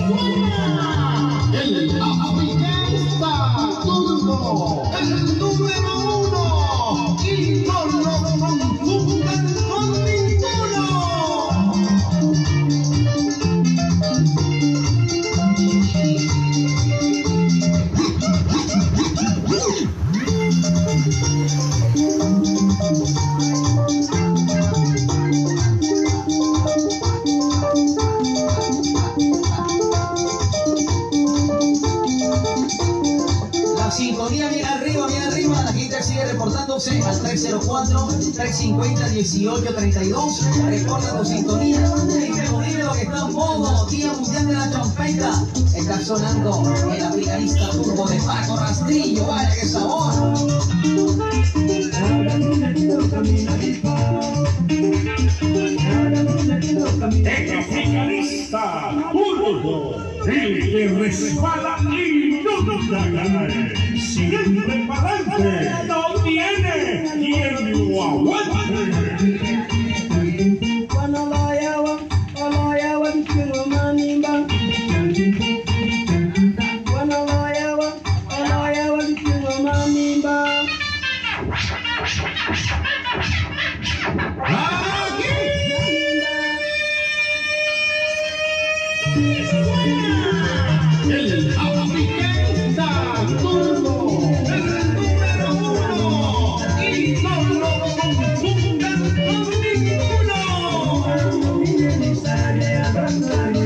Yeah, yeah, yeah. Sintonía bien arriba, bien arriba. La gente sigue reportándose al 304-350-1832. Reporta tu sintonía. Dime, dime lo que está en modo. Día Mundial de la Champeta. Está sonando el africanista turbo de Paco Rastrillo. Vaya que sabor. El africanista turbo, el que resbala no nunca cae. Siempre para adelante, no tiene quien lo aguante. Wanalayawa, somebody.